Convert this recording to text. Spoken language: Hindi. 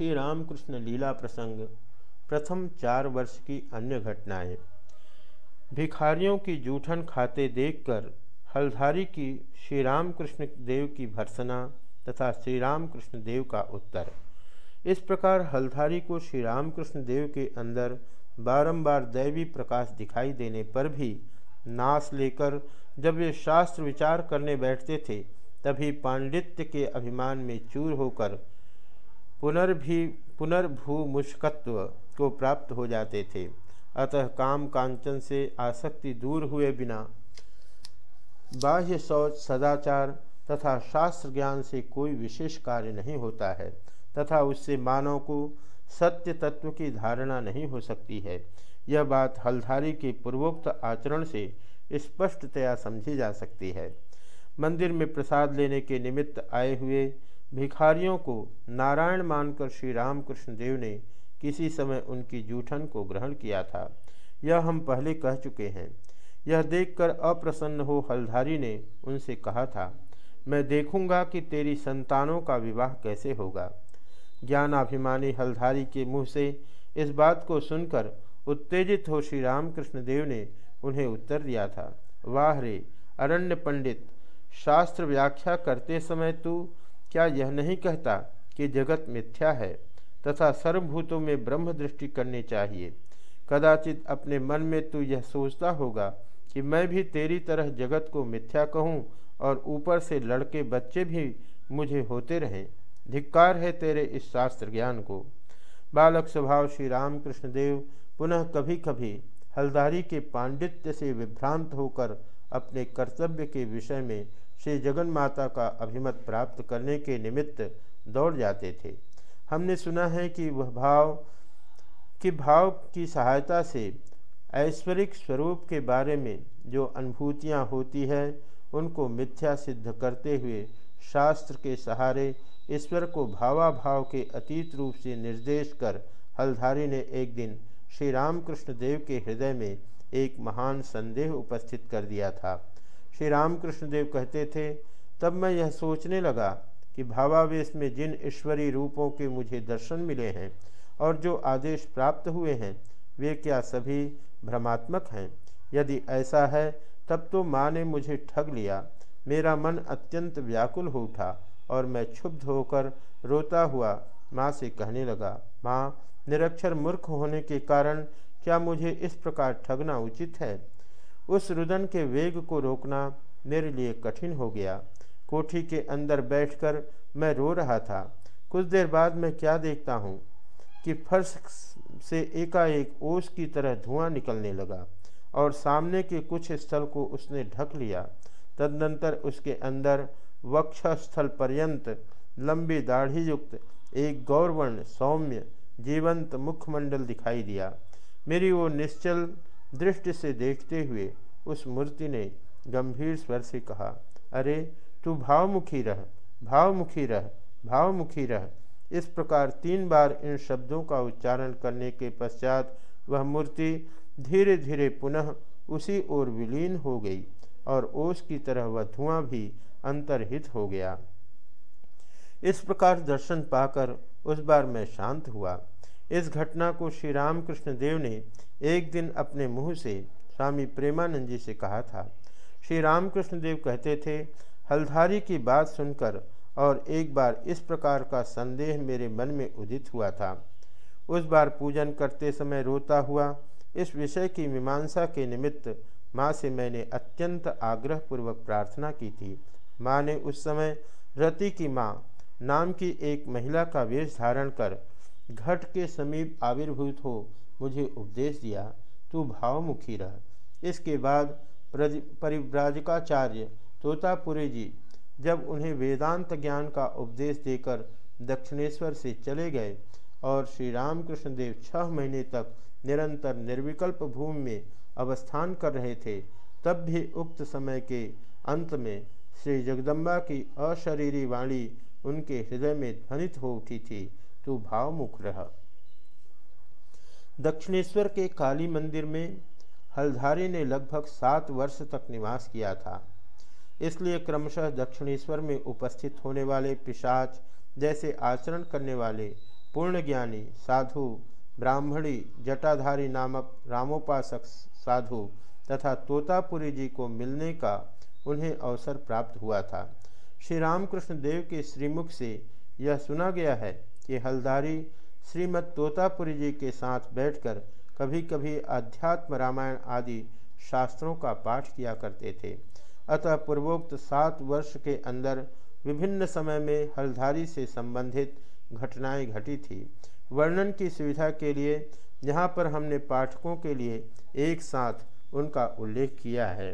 श्री रामकृष्ण लीला प्रसंग, प्रथम चार वर्ष की अन्य घटनाएँ। भिखारियों की जूठन खाते देखकर, हलधारी की श्री रामकृष्ण देव की भर्सना तथा श्री रामकृष्ण देव का उत्तर। इस प्रकार हलधारी को श्री रामकृष्ण देव के अंदर बारंबार दैवी प्रकाश दिखाई देने पर भी नाश लेकर, जब वे शास्त्र विचार करने बैठते थे, तभी पांडित्य के अभिमान में चूर होकर पुनर्भी पुनर्भूमुष्कत्व को प्राप्त हो जाते थे। अतः काम कांचन से आसक्ति दूर हुए बिना बाह्य शौच, सदाचार तथा शास्त्र ज्ञान से कोई विशेष कार्य नहीं होता है तथा उससे मानव को सत्य तत्व की धारणा नहीं हो सकती है। यह बात हलधारी के पूर्वोक्त आचरण से स्पष्टतया समझी जा सकती है। मंदिर में प्रसाद लेने के निमित्त आए हुए भिखारियों को नारायण मानकर श्री रामकृष्ण देव ने किसी समय उनकी जूठन को ग्रहण किया था। यह हम पहले कह चुके हैं। यह देखकर अप्रसन्न हो हलधारी ने उनसे कहा था, मैं देखूँगा कि तेरी संतानों का विवाह कैसे होगा। ज्ञानाभिमानी हलधारी के मुँह से इस बात को सुनकर उत्तेजित हो श्री रामकृष्ण देव ने उन्हें उत्तर दिया था, वाह रे, अरण्य पंडित, शास्त्र व्याख्या करते समय तू क्या यह नहीं कहता कि जगत मिथ्या है तथा सर्वभूतों में ब्रह्म दृष्टि करनी चाहिए? कदाचित अपने मन में तू यह सोचता होगा कि मैं भी तेरी तरह जगत को मिथ्या कहूँ और ऊपर से लड़के बच्चे भी मुझे होते रहें। धिक्कार है तेरे इस शास्त्र ज्ञान को। बालक स्वभाव श्री रामकृष्ण देव पुनः कभी कभी हल्दारी के पांडित्य से विभ्रांत होकर अपने कर्तव्य के विषय में श्री जगन माता का अभिमत प्राप्त करने के निमित्त दौड़ जाते थे। हमने सुना है कि वह भाव, कि भाव की सहायता से ऐश्वरिक स्वरूप के बारे में जो अनुभूतियाँ होती है, उनको मिथ्या सिद्ध करते हुए शास्त्र के सहारे ईश्वर को भावाभाव के अतीत रूप से निर्देश कर हलधारी ने एक दिन श्री रामकृष्ण देव के हृदय में एक महान संदेह उपस्थित कर दिया था। श्री रामकृष्ण देव कहते थे, तब मैं यह सोचने लगा कि भावावेश में जिन ईश्वरी रूपों के मुझे दर्शन मिले हैं और जो आदेश प्राप्त हुए हैं, वे क्या सभी भ्रमात्मक हैं? यदि ऐसा है, तब तो माँ ने मुझे ठग लिया। मेरा मन अत्यंत व्याकुल हो उठा और मैं क्षुब्ध होकर रोता हुआ माँ से कहने लगा, माँ, निरक्षर मूर्ख होने के कारण क्या मुझे इस प्रकार ठगना उचित है? उस रुदन के वेग को रोकना मेरे लिए कठिन हो गया। कोठी के अंदर बैठकर मैं रो रहा था। कुछ देर बाद मैं क्या देखता हूँ कि फर्श से एकाएक ओस की तरह धुआँ निकलने लगा और सामने के कुछ स्थल को उसने ढक लिया। तदनंतर उसके अंदर वक्षस्थल पर्यंत लंबी दाढ़ी युक्त एक गौरवर्ण सौम्य, जीवंत मुखमंडल दिखाई दिया। मेरी वो निश्चल दृष्टि से देखते हुए उस मूर्ति ने गंभीर स्वर से कहा, अरे, तू भावमुखी रह भावमुखी रह भावमुखी रह। इस प्रकार तीन बार इन शब्दों का उच्चारण करने के पश्चात वह मूर्ति धीरे धीरे पुनः उसी ओर विलीन हो गई और ओस की तरह वह धुआँ भी अंतर्हित हो गया। इस प्रकार दर्शन पाकर उस बार मैं शांत हुआ। इस घटना को श्री रामकृष्ण देव ने एक दिन अपने मुँह से स्वामी प्रेमानंद जी से कहा था। श्री रामकृष्ण देव कहते थे, हल्धारी की बात सुनकर और एक बार इस प्रकार का संदेह मेरे मन में उदित हुआ था। उस बार पूजन करते समय रोता हुआ, इस विषय की मीमांसा के निमित्त माँ से मैंने अत्यंत आग्रहपूर्वक प्रार्थना की थी। माँ ने उस समय रति की माँ नाम की एक महिला का वेश धारण कर घट के समीप आविर्भूत हो, मुझे उपदेश दिया, तू भावमुखी रह। इसके बाद परिव्राजकाचार्य तोतापुरी जी जब उन्हें वेदांत ज्ञान का उपदेश देकर दक्षिणेश्वर से चले गए और श्री रामकृष्ण देव छह महीने तक निरंतर निर्विकल्प भूमि में अवस्थान कर रहे थे, तब भी उक्त समय के अंत में श्री जगदम्बा की अशरीरी वाणी उनके हृदय में ध्वनित हो उठी थी। तू भावमुख रहा दक्षिणेश्वर के काली मंदिर में हलधारी ने लगभग सात वर्ष तक निवास किया था। इसलिए क्रमशः दक्षिणेश्वर में उपस्थित होने वाले पिशाच, जैसे आचरण करने वाले पूर्ण ज्ञानी साधु, ब्राह्मणी, जटाधारी नामक रामोपासक साधु तथा तोतापुरी जी को मिलने का उन्हें अवसर प्राप्त हुआ था। श्री रामकृष्ण देव के श्रीमुख से यह सुना गया है कि हल्दारी श्रीमद तोतापुरी जी के साथ बैठकर कभी कभी अध्यात्म रामायण आदि शास्त्रों का पाठ किया करते थे। अतः पूर्वोक्त सात वर्ष के अंदर विभिन्न समय में हल्धारी से संबंधित घटनाएँ घटी थी। वर्णन की सुविधा के लिए यहाँ पर हमने पाठकों के लिए एक साथ उनका उल्लेख किया है।